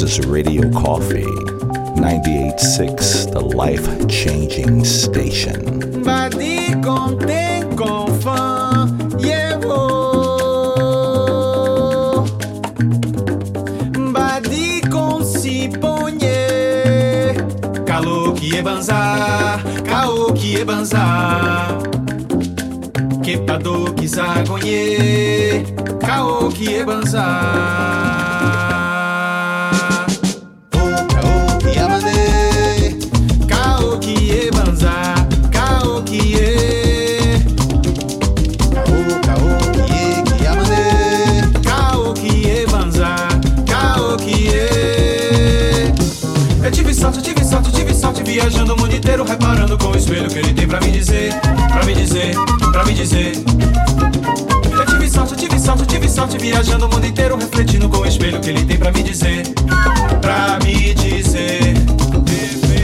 This is Radio Coffee, 98.6, the life changing station. Que que é banzar. Que. Viajando o mundo inteiro, reparando com o espelho que ele tem pra me dizer, pra me dizer, pra me dizer. Eu tive sorte, tive sorte, tive sorte, viajando o mundo inteiro, refletindo com o espelho que ele tem pra me dizer, pra me dizer.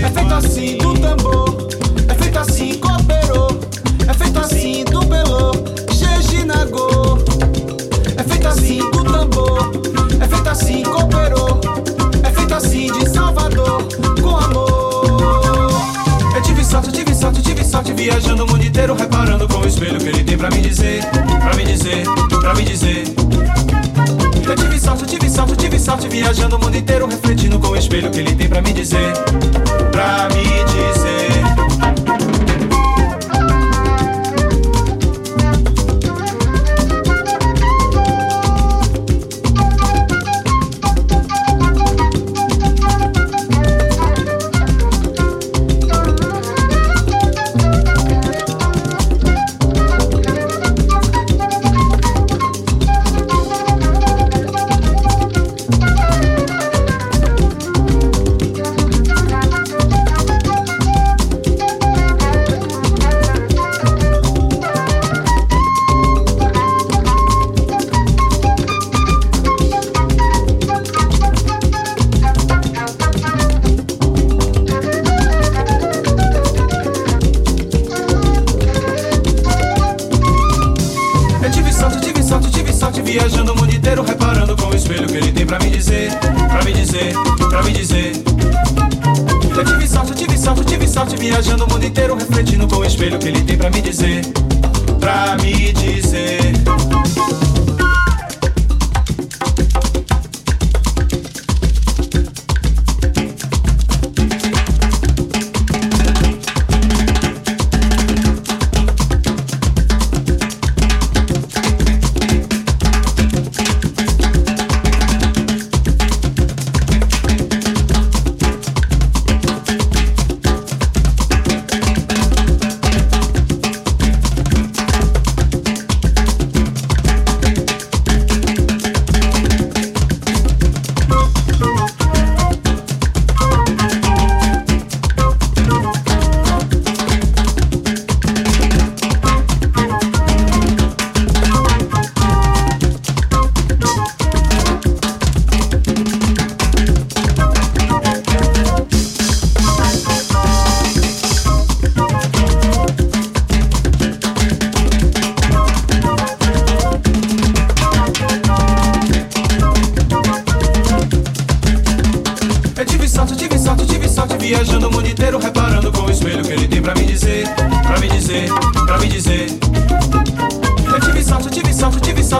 É feito assim do tambor, é feito assim cooperou, é feito assim do belô, Jejinagô. É feito assim do tambor, é feito assim cooperou, pra me dizer, pra me dizer, pra me dizer. Eu tive sorte, tive sorte, tive sorte Viajando o mundo inteiro, refletindo com o espelho Que ele tem pra me dizer, pra me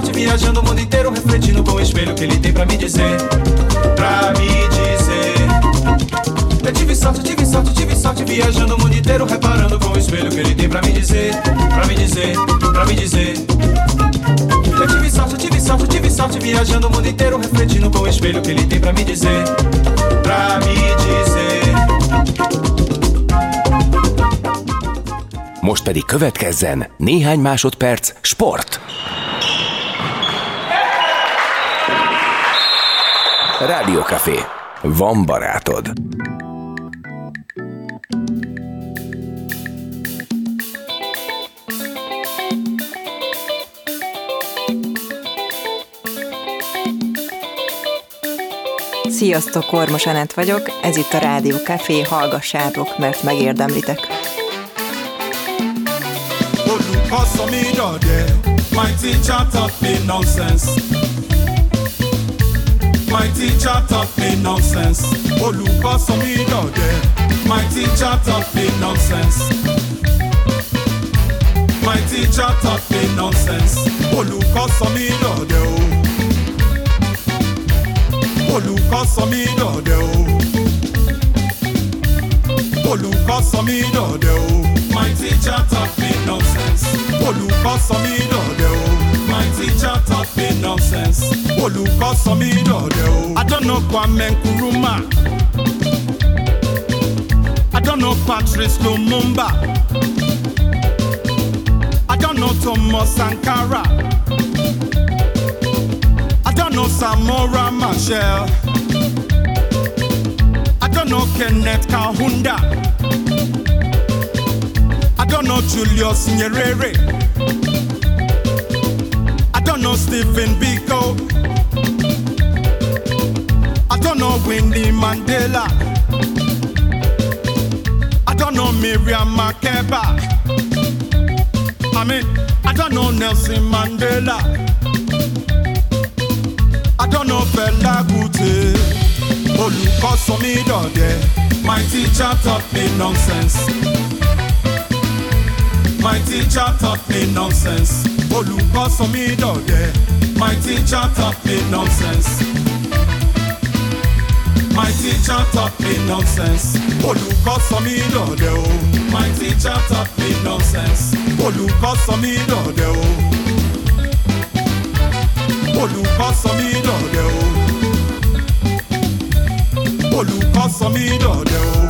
norte, viajando o mundo inteiro, refletindo com o espelho que ele tem pra me dizer. Pra me dizer. Eu tive sorte, tive sorte, tive sorte, viajando o mundo inteiro, reparando com o espelho que ele tem pra me dizer. Pra me dizer, pra me dizer. Eu tive sorte, tive sorte, tive sorte, viajando o mundo inteiro, refletindo com o espelho que ele tem pra me dizer. Pra me dizer. Most pedig következzen néhány másodperc sport. Café. Van barátod. Sziasztok, Kormos Anett vagyok, ez itt a Rádió Café, hallgassátok, mert megérdemlitek. My teacher taught me nonsense. My teacher taught me nonsense. Olùkọ́ sọ mí dọ̀dẹ̀. My teacher taught me nonsense. My teacher taught me nonsense. Olùkọ́ sọ mí dọ̀dẹ̀ o. Olùkọ́ sọ mí dọ̀dẹ̀ o. Olùkọ́ sọ mí dọ̀dẹ̀ o. My teacher taught me nonsense. Olùkọ́ sọ mí dọ̀dẹ̀ o. My teacher taught me nonsense. Olùkọ́ sọ mí dọ̀dẹ̀ o. I Kwame Nkrumah. I Patrice Lumumba. I Thomas Sankara. I Samora Machel. I Kenneth Kahunda. I Julius Nyerere. Don't know Stephen Biko. I don't know Winnie Mandela. I don't know Miriam Makeba. I mean, I don't know Nelson Mandela. I don't know Fela Kuti. Olùkọ́ sọ mí dọ̀dẹ̀. My teacher taught me nonsense. My teacher taught me nonsense. Olùkọ́ sọ mí dọ̀dẹ̀. My teacher taught me nonsense. My teacher taught me nonsense. Olùkọ́ sọ mí dọ̀dẹ̀ o. My teacher taught me nonsense. Olùkọ́ sọ mí dọ̀dẹ̀ o. Olùkọ́ sọ mí dọ̀dẹ̀ o. Olùkọ́ sọ mí dọ̀dẹ̀ o.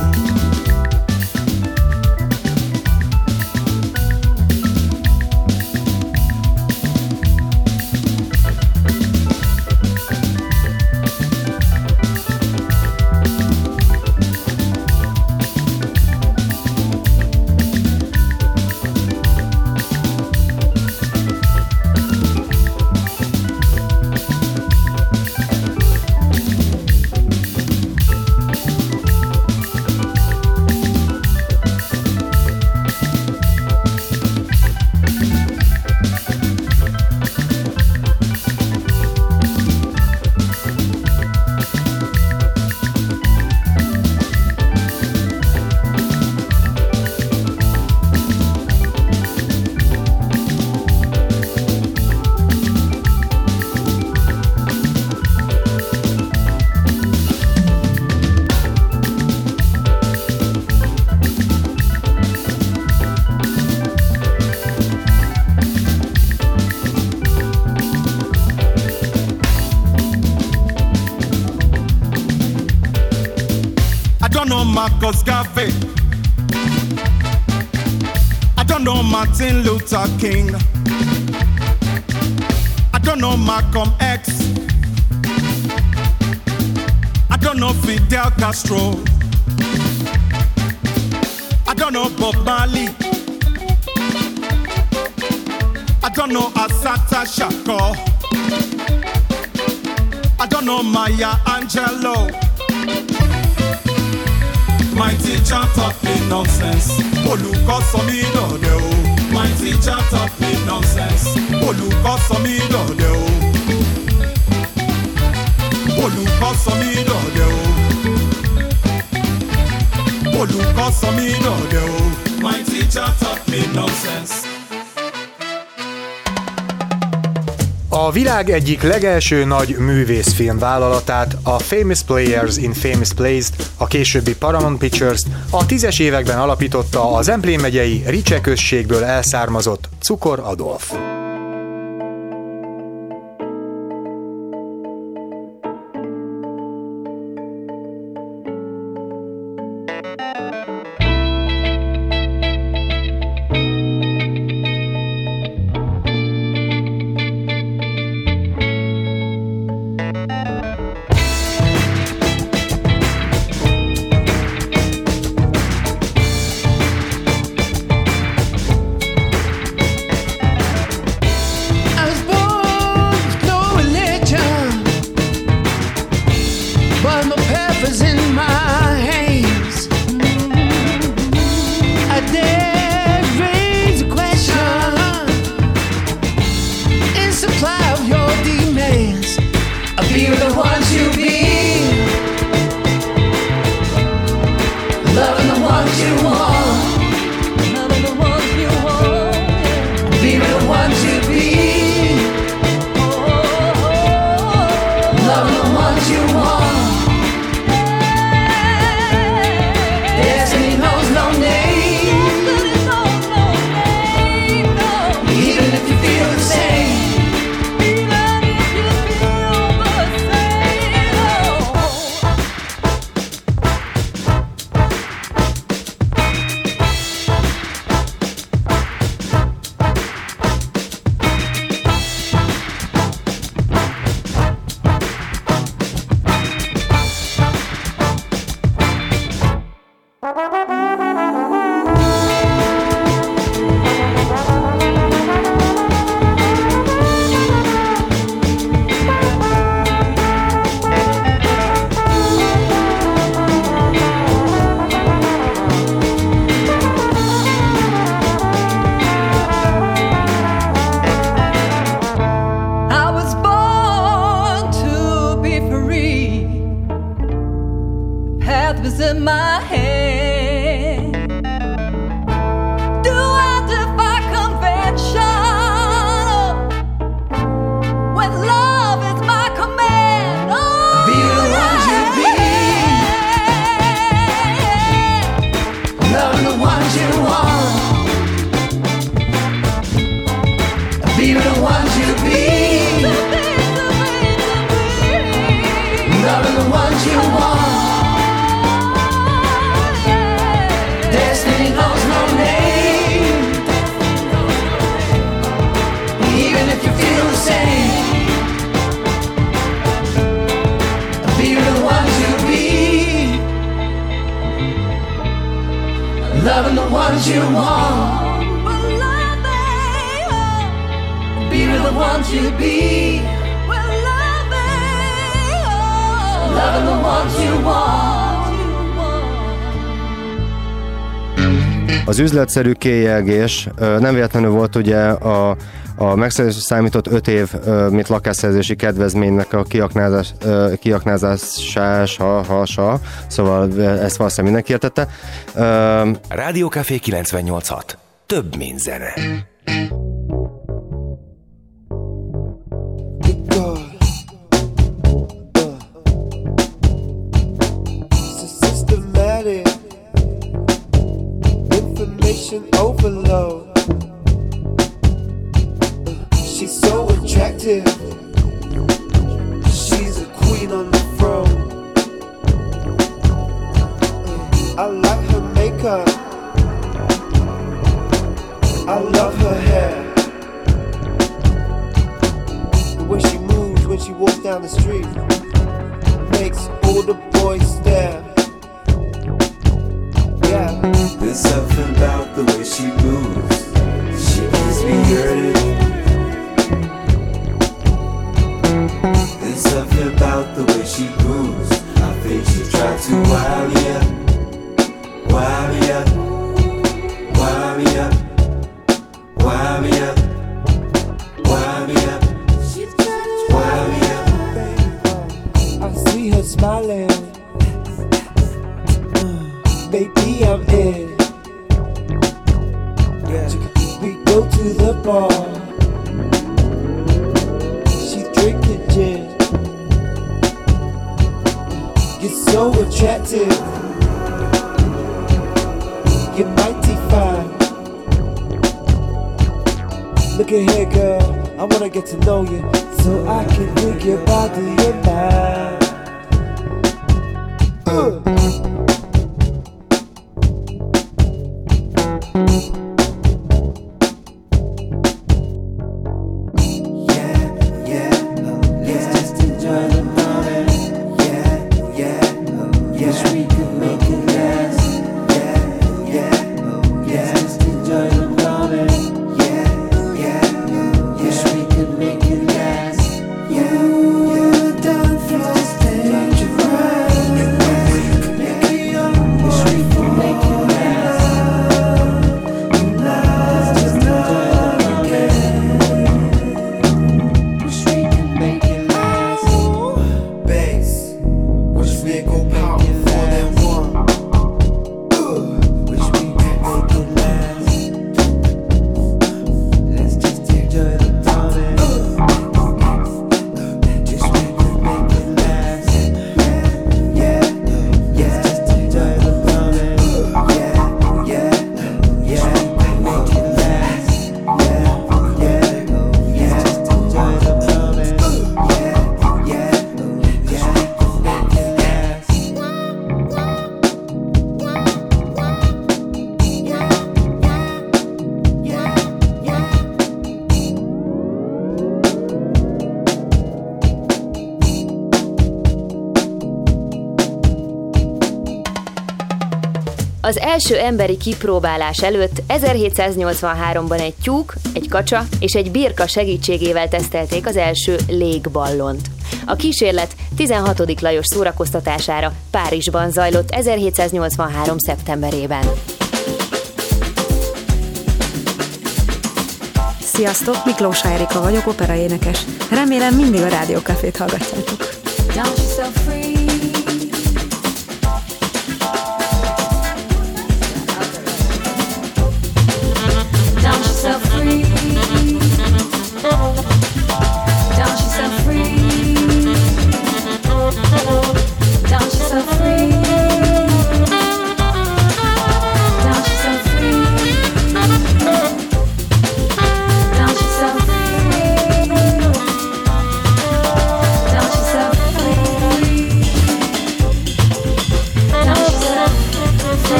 know Martin Luther King. I don't know Malcolm X. I don't know Fidel Castro. I don't know Bob Marley. I don't know Asata Shako. I don't know Maya Angelou. My teacher taught me nonsense. Olùkọ́ sọ mí dọ̀dẹ̀ o. My teacher taught me nonsense. Olùkọ́ sọ mí dọ̀dẹ̀ o. Olùkọ́ sọ mí dọ̀dẹ̀ o. Olùkọ́ sọ mí dọ̀dẹ̀ o. My teacher taught me nonsense. A világ egyik legelső nagy művészfilm vállalatát, a Famous Players in Famous Plays-t, a későbbi Paramount Pictures-t a tízes években alapította az Emplén megyei Ricse községből elszármazott Cukor Adolf. Az üzletszerű kéjelgés nem véletlenül volt ugye a, a megszerzés számított 5 év, mint lakásszerzési kedvezménynek a kiaknázás, ha, hasa, szóval ezt valószínűleg mindenki értette. Rádiókafé 98.6. Több mint zene. Első emberi kipróbálás előtt 1783-ban egy tyúk, egy kacsa és egy birka segítségével tesztelték az első légballont. A kísérlet 16. Lajos szórakoztatására Párizsban zajlott 1783. szeptemberében. Sziasztok, Miklós Erika vagyok, operaénekes. Remélem mindig a Rádiókafét hallgatjátok. Don't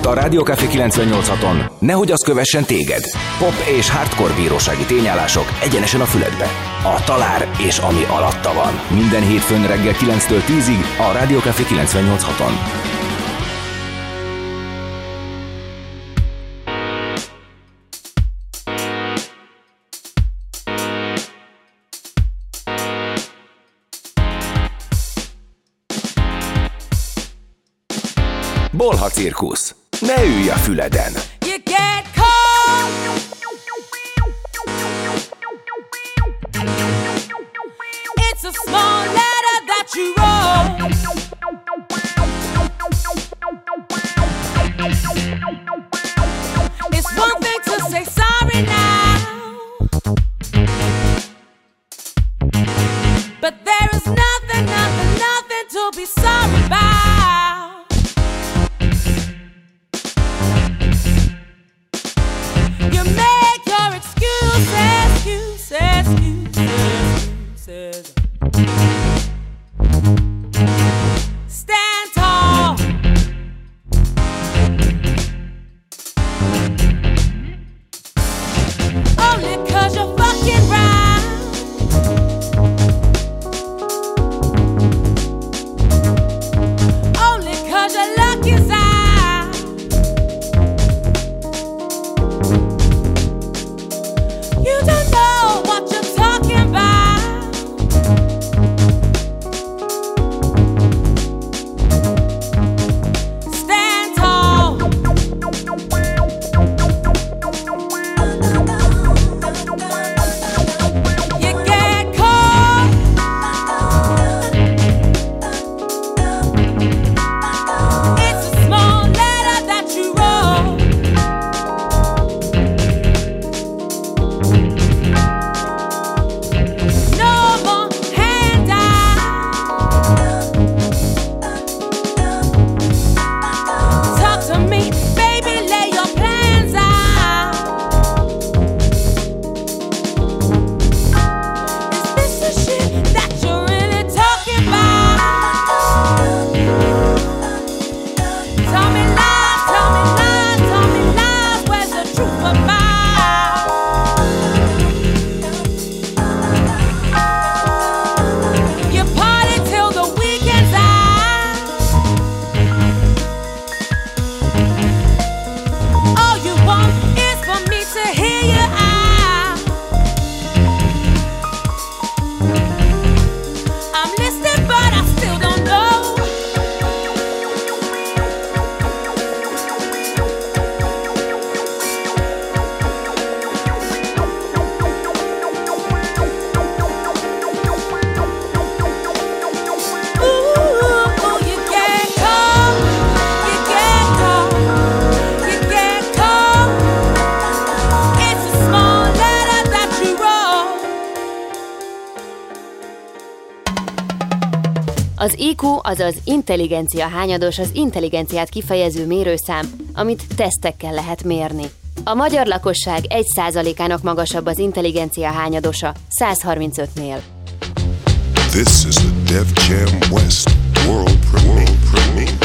Kövesd a Rádiókafé 98.6-on, nehogy az kövessen téged. Pop és hardcore bírósági tényállások egyenesen a füledbe. A talár és ami alatta van. Minden hétfőn reggel 9-től 10-ig a Rádiókafé 98.6-on. Bolha cirkusz. Ne ülj a füleden! Az IQ, azaz intelligencia hányados az intelligenciát kifejező mérőszám, amit tesztekkel lehet mérni. A magyar lakosság 1%-ának magasabb az intelligencia hányadosa, 135-nél. This is the Def Jam West World Premiere. Premiere. Premiere.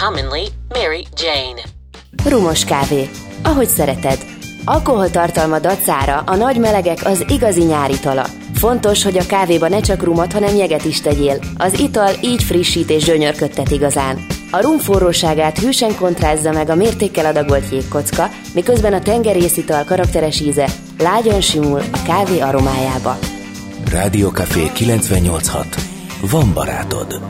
Commonly Mary Jane. Rumos kávé. Ahogy szereted. Alkoholtartalma dacára a nagy melegek az igazi nyári tala. Fontos, hogy a kávéba ne csak rumot, hanem jeget is tegyél. Az ital így frissít és zsönyörködtet igazán. A rum forróságát hűsen kontrázza meg a mértékkel adagolt jégkocka, miközben a tengerészital karakteres íze lágyan simul a kávé aromájába. Café 986. Van barátod.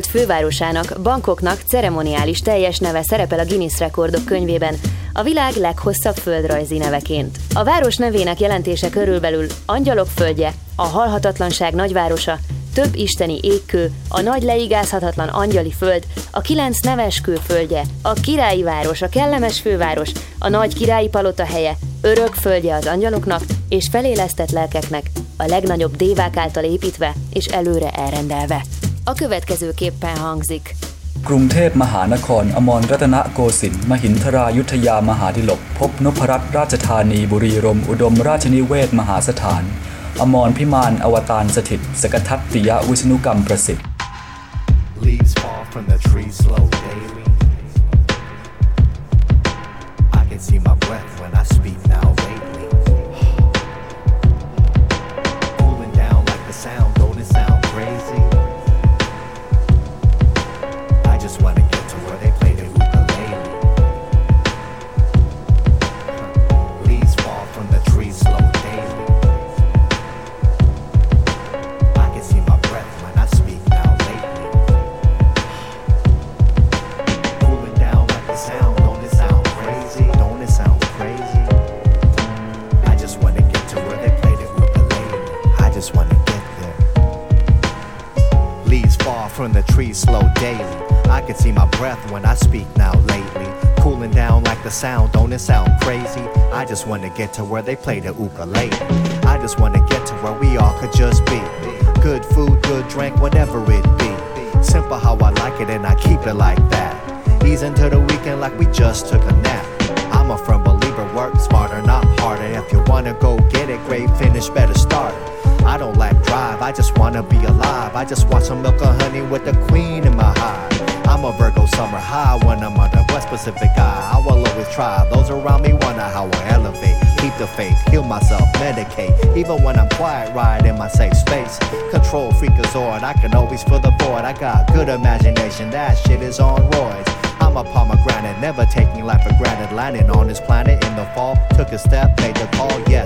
Tájföld fővárosának, Bangkoknak ceremoniális teljes neve szerepel a Guinness rekordok könyvében, a világ leghosszabb földrajzi neveként. A város nevének jelentése körülbelül angyalok földje, a halhatatlanság nagyvárosa, több isteni égkő, a nagy leigázhatatlan angyali föld, a kilenc neveskő földje, a királyi város, a kellemes főváros, a nagy királyi palota helye, örök földje az angyaloknak és felélesztett lelkeknek, a legnagyobb dévák által építve és előre elrendelve. A következőképpen hangzik. กรุงเทพมหานคร อมรรัตนโกสินทร์มหินทรายุทธยามหาดิลกพบนพรัตน์ราชธานีบุรีรมย์อุดมราชนิเวศมหาสถาน อมรพิมานอวตารสถิต สกทัตติยวิษณุกรรมประสิทธิ์ Leaves fall from the trees slow daily. I can see my breath when I speak now lately. Slow daily. I can see my breath when I speak now lately. Cooling down like the sound, don't it sound crazy? I just wanna get to where they play the ukulele. I just wanna get to where we all could just be. Good food, good drink, whatever it be. Simple how I like it and I keep it like that. Ease into the weekend like we just took a nap. I'm a firm If you wanna go get it, great finish, better start. I don't lack drive, I just wanna be alive. I just want some milk and honey with the queen in my hive. I'm a Virgo summer high when I'm under West Pacific eye. I will always try. Those around me wonder how I elevate. Keep the faith, heal myself, medicate. Even when I'm quiet, ride in my safe space. Control freakazoid, I can always fill the void. I got good imagination, that shit is on roids. I'm a pomegranate, never taking life for granted. Landing on this planet in the fall, took a step, made the call. Yes,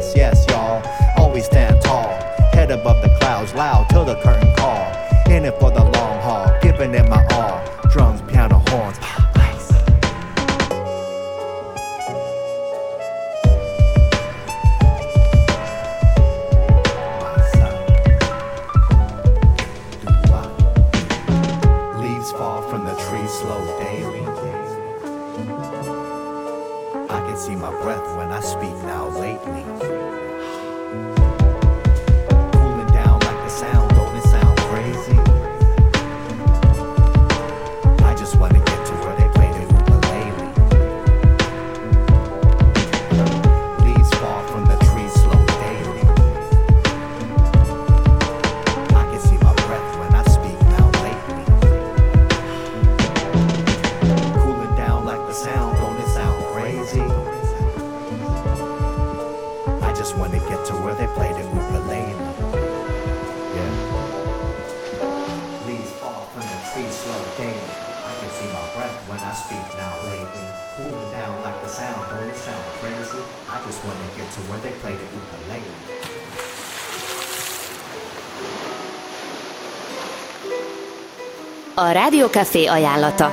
Rádiókafé ajánlata.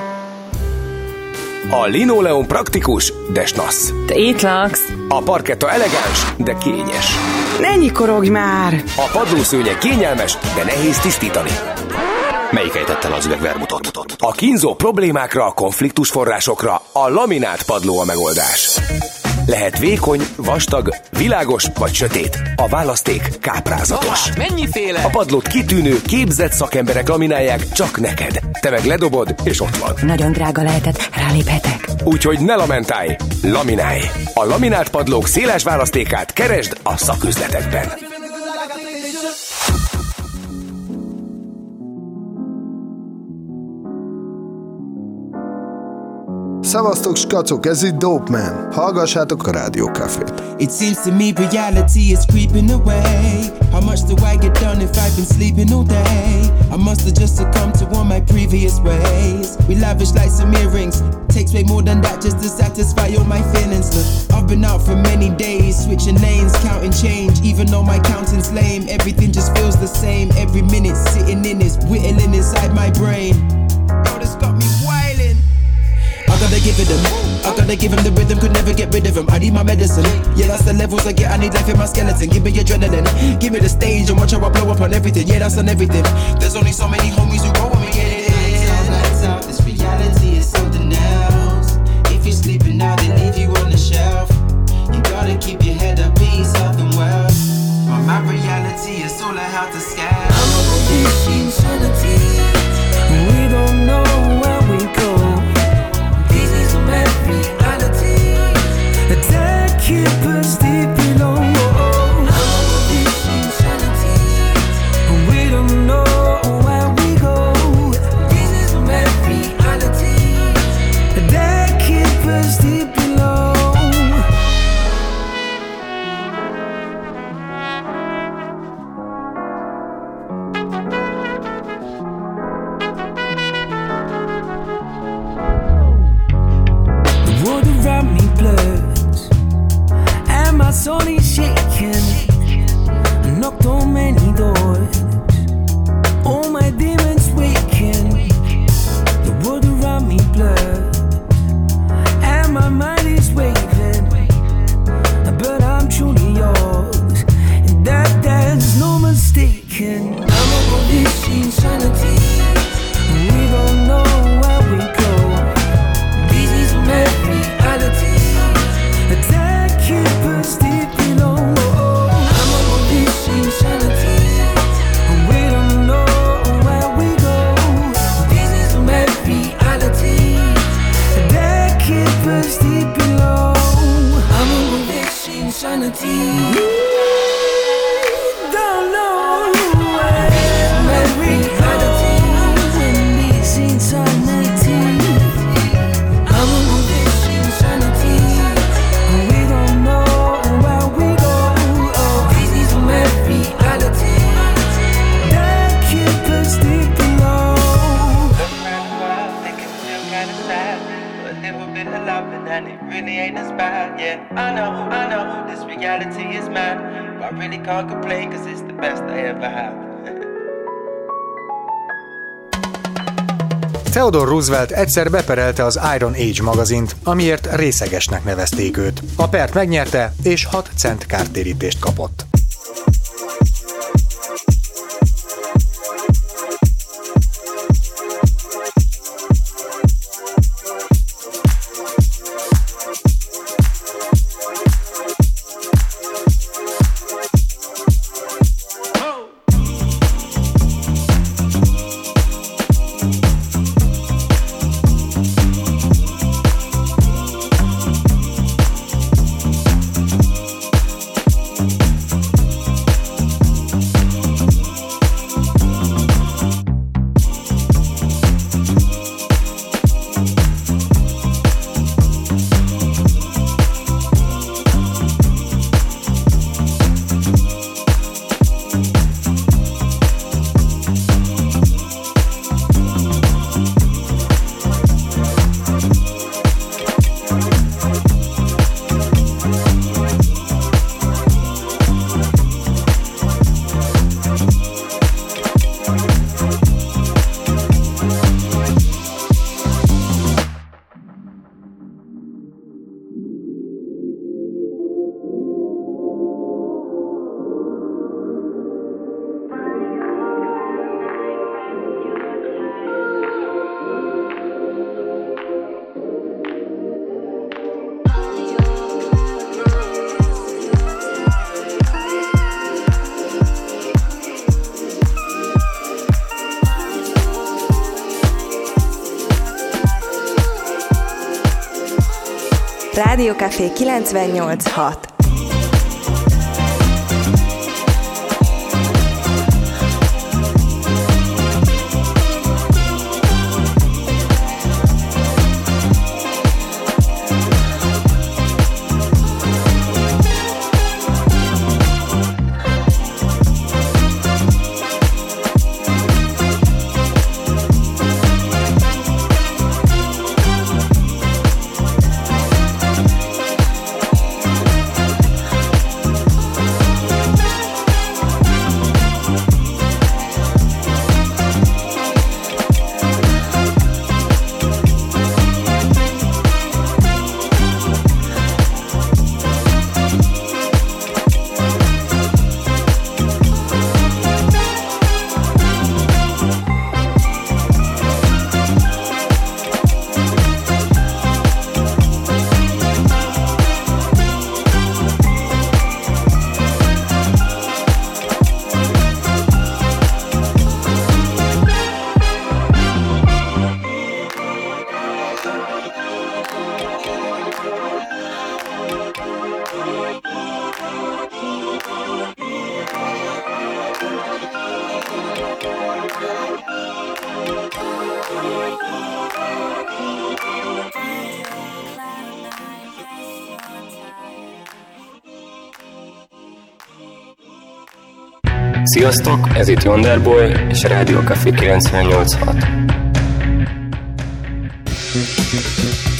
A linoleum praktikus, de snassz. Te itt laksz. A parketta elegáns, de kényes. Ne nyikorogj már! A padlószőnyeg kényelmes, de nehéz tisztítani. Melyik ejtette az üvegvermutot? A kínzó problémákra, konfliktus forrásokra a laminát padló a megoldás. Lehet vékony, vastag, világos vagy sötét. A választék káprázatos. Mennyiféle? A padlót kitűnő, képzett szakemberek laminálják csak neked. Te meg ledobod, és ott van. Nagyon drága lehetett, ráléphetek. Úgyhogy ne lamentálj, laminálj! A laminált padlók széles választékát keresd a szaküzletekben. Skacok, ez itt Dope Man. Hallgassátok a. It seems to me reality is creeping away. How much do I get done if I've been sleeping all day? I must have just succumbed to all my previous ways. We lavish like some earrings. Takes way more than that just to satisfy all my feelings. Look, I've been out for many days, switching lanes, counting change. Even though my counting's lame, everything just feels the same. Every minute sitting in is whittling inside my brain. Yo, this got me gotta give it them. I gotta give him the rhythm, could never get rid of him. I need my medicine. Yeah, that's the levels I get. I need life in my skeleton. Give me adrenaline. Give me the stage and watch how I blow up on everything. Yeah, that's on everything. There's only so many homies who go with me. Yeah, yeah, yeah. Lights out, this reality is something else. If you're sleeping now, they leave you on the shelf. You gotta keep your head up, peace, health, and. But my reality is all I have to scale. Roosevelt egyszer beperelte az Iron Age magazint, amiért részegesnek nevezték őt. A pert megnyerte, és 6 cent kártérítést kapott. Rádiókafé 98.6 Sziasztok, ez itt Wonderboy és a Rádió Café 986.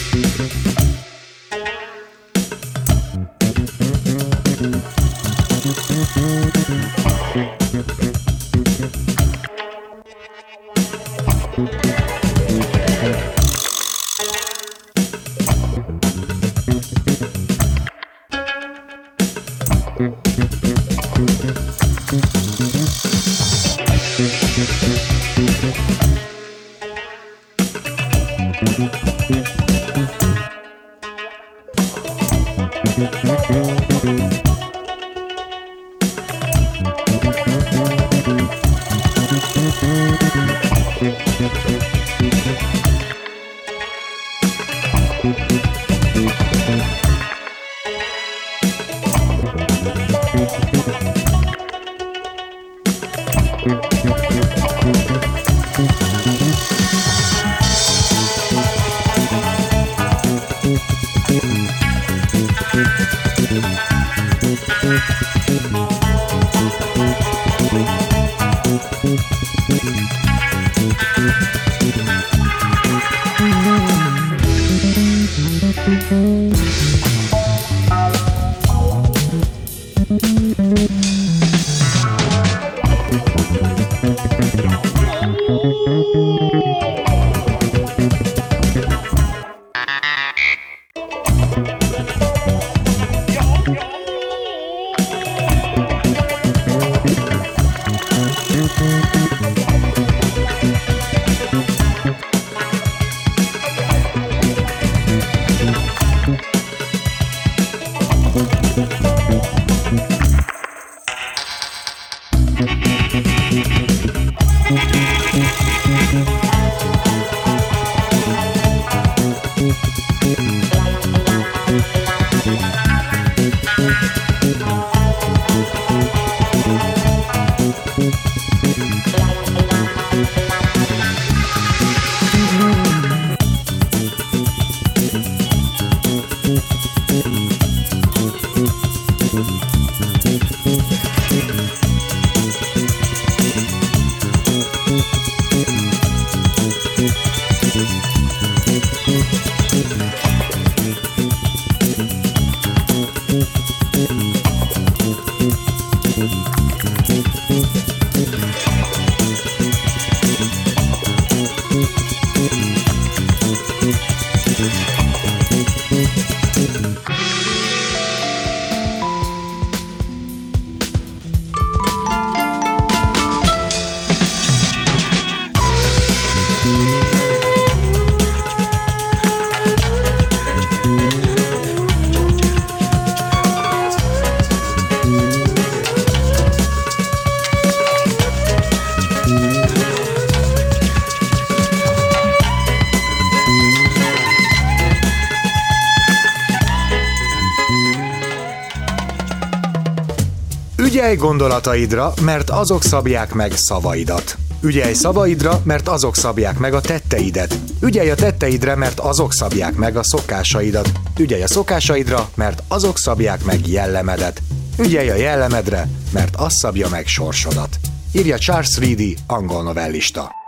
Ügyelj gondolataidra, mert azok szabják meg szavaidat. Ügyelj szavaidra, mert azok szabják meg a tetteidet. Ügyelj a tetteidre, mert azok szabják meg a szokásaidat. Ügyelj a szokásaidra, mert azok szabják meg jellemedet. Ügyelj a jellemedre, mert az szabja meg sorsodat. Írja Charles Reedy, angol novellista.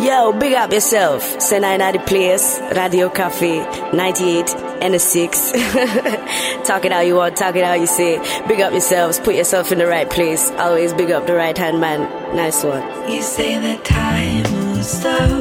Yo, big up yourself. Say 990 Place, Radio Cafe, 98 and a 6. talk it how you want, talk it how you say. Big up yourselves, put yourself in the right place. Always big up the right hand man. Nice one. You say that time moves slowly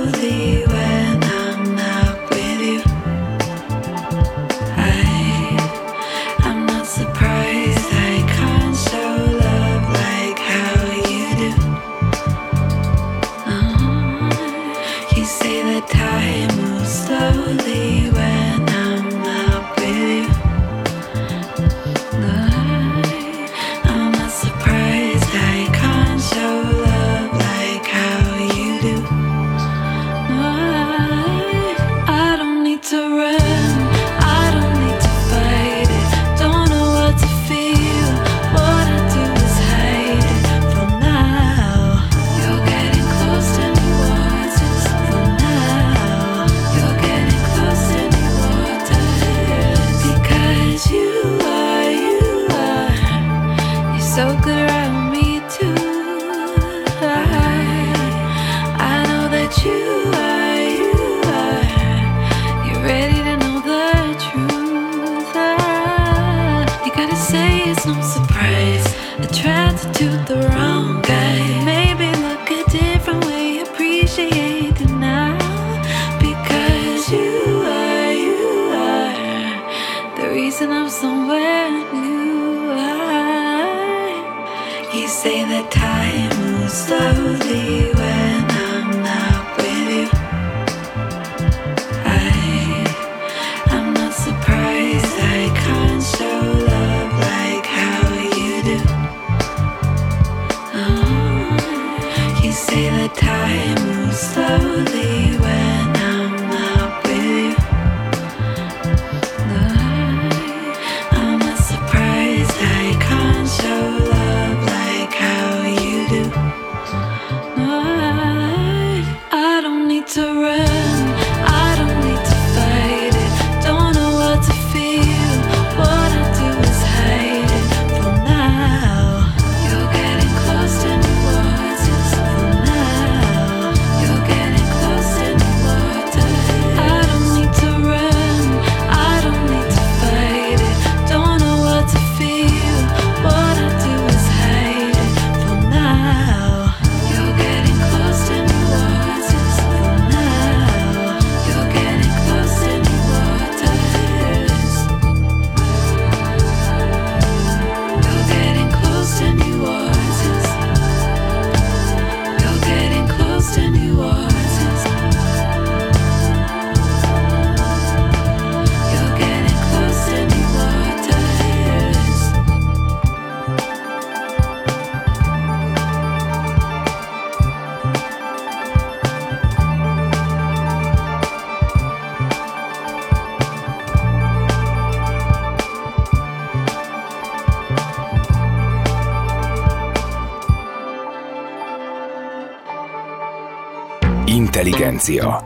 Konzisztencia.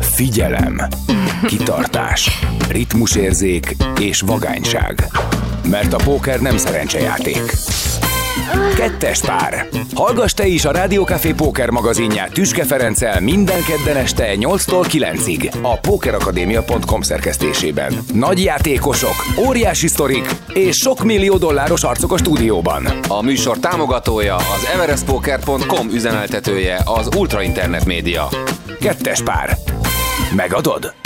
Figyelem. Kitartás. Ritmusérzék és vagányság. Mert a póker nem szerencsejáték. Kettes pár. Hallgass te is a Rádiókafé Póker magazinját Tüske Ferenccel minden kedden este 8-tól 9-ig a pokerakadémia.com szerkesztésében. Nagy játékosok, óriási sztorik és sok millió dolláros arcok a stúdióban. A műsor támogatója az everestpoker.com üzemeltetője az Ultra Internet Média. Kettes pár. Megadod?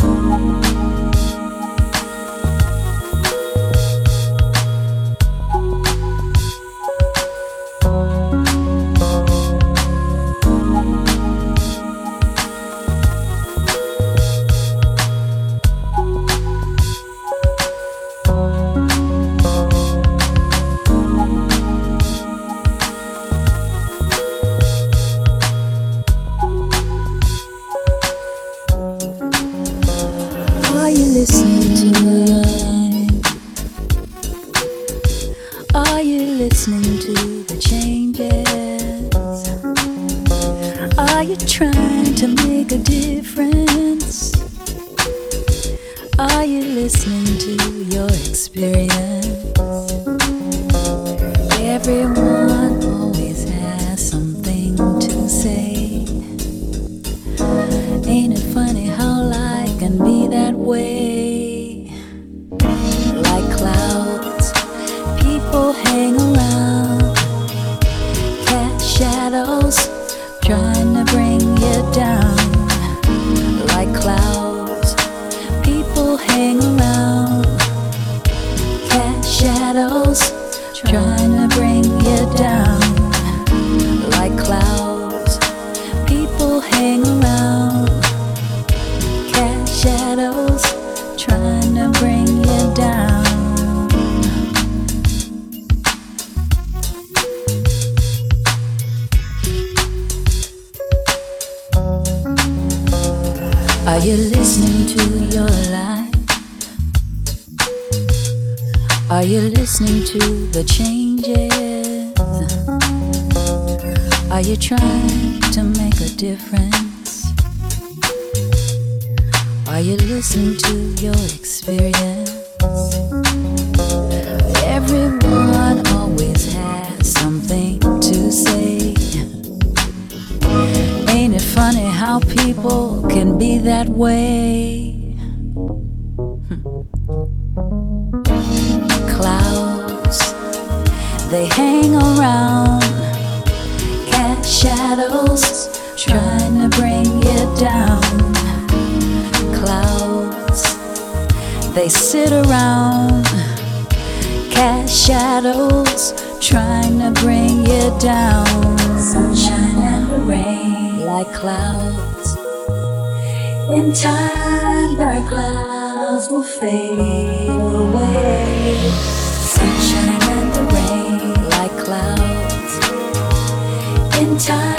something to say. Ain't it funny how people can be that way? Clouds, they hang around, cast shadows, trying to bring you down. Clouds, they sit around, cast shadows trying to bring you down. Sunshine and rain, like clouds. In time, dark clouds will fade away. Sunshine and the rain, like clouds. In time,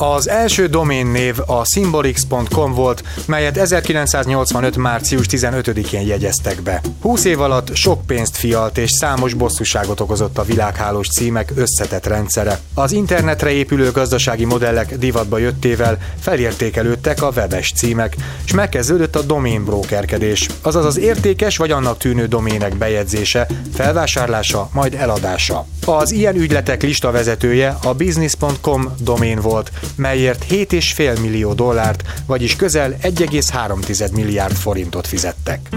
Az első doménnév a symbolics.com volt, melyet 1985. március 15-én jegyeztek be. 20 év alatt sok pénzt fialt és számos bosszúságot okozott a világhálós címek összetett rendszere. Az internetre épülő gazdasági modellek divatba jöttével felértékelődtek a webes címek, és megkezdődött a doménbrókerkedés, azaz az értékes vagy annak tűnő domének bejegyzése, felvásárlása, majd eladása. Az ilyen ügyletek listavezetője a business.com domén volt, melyért 7,5 millió dollárt, vagyis közel 1,3 milliárd forintot fizettek.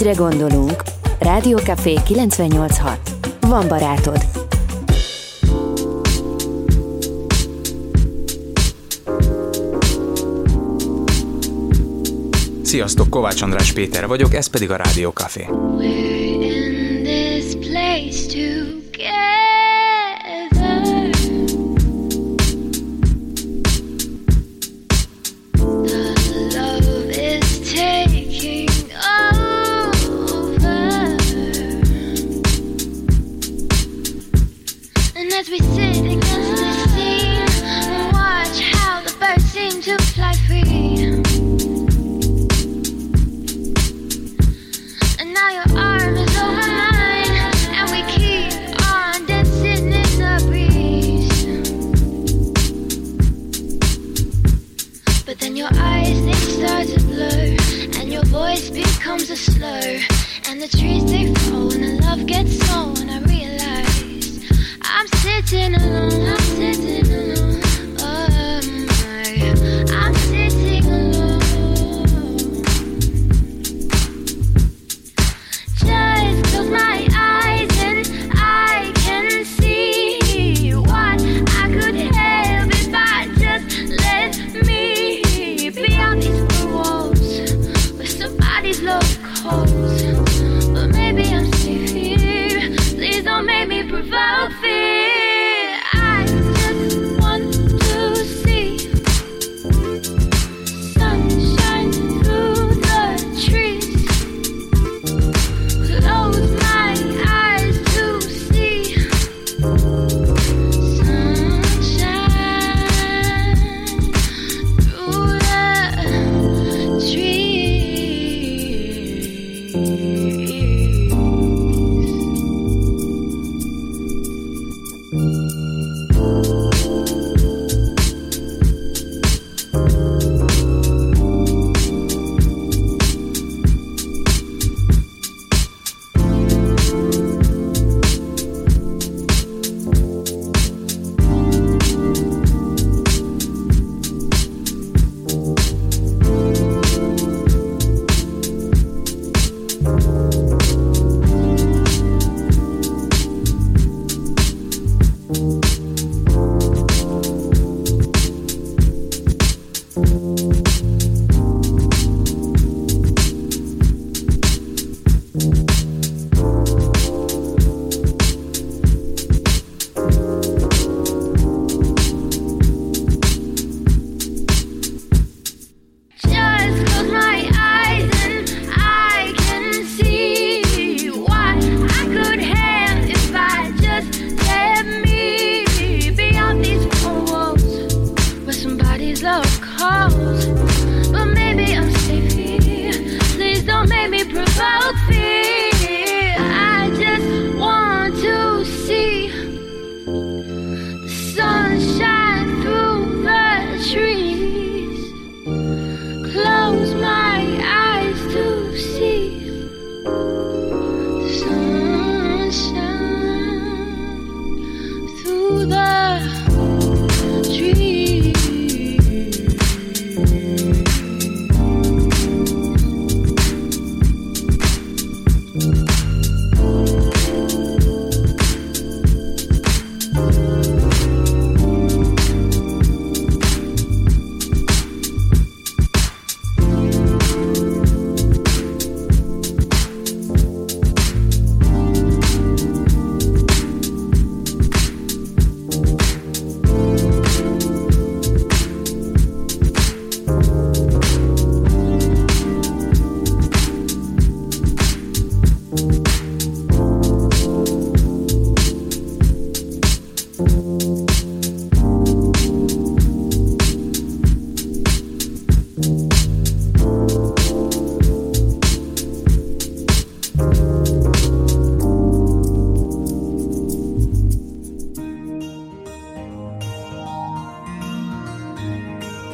Földre gondolunk. Rádiókafé 98.6. Van barátod. Sziasztok, Kovács András Péter vagyok, ez pedig a Rádiókafé. Where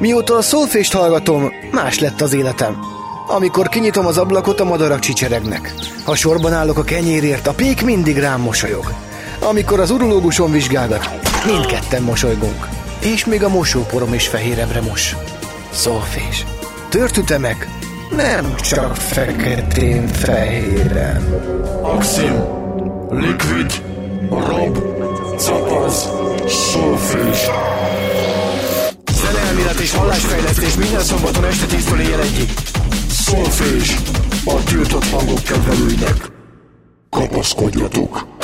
Mióta a szolfést hallgatom, más lett az életem. Amikor kinyitom az ablakot, a madarak csicseregnek. Ha sorban állok a kenyérért, a pék mindig rám mosolyog. Amikor az urológuson vizsgálgat, mindketten mosolygunk. És még a mosóporom is fehérebbre mos. Szolfés. Törtütemek? Nem csak feketén fehéren. Axim, Liquid, Rob, Capaz, Szolfés élet és hallásfejlesztés minden szombaton este 10-től éjjel egyig. Szolfés a tiltott hangok kedvelőinek. Kapaszkodjatok!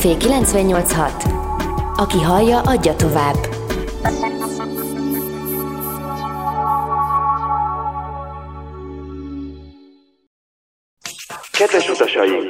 Café 986. Aki hallja, adja tovább. Kedves utasaink!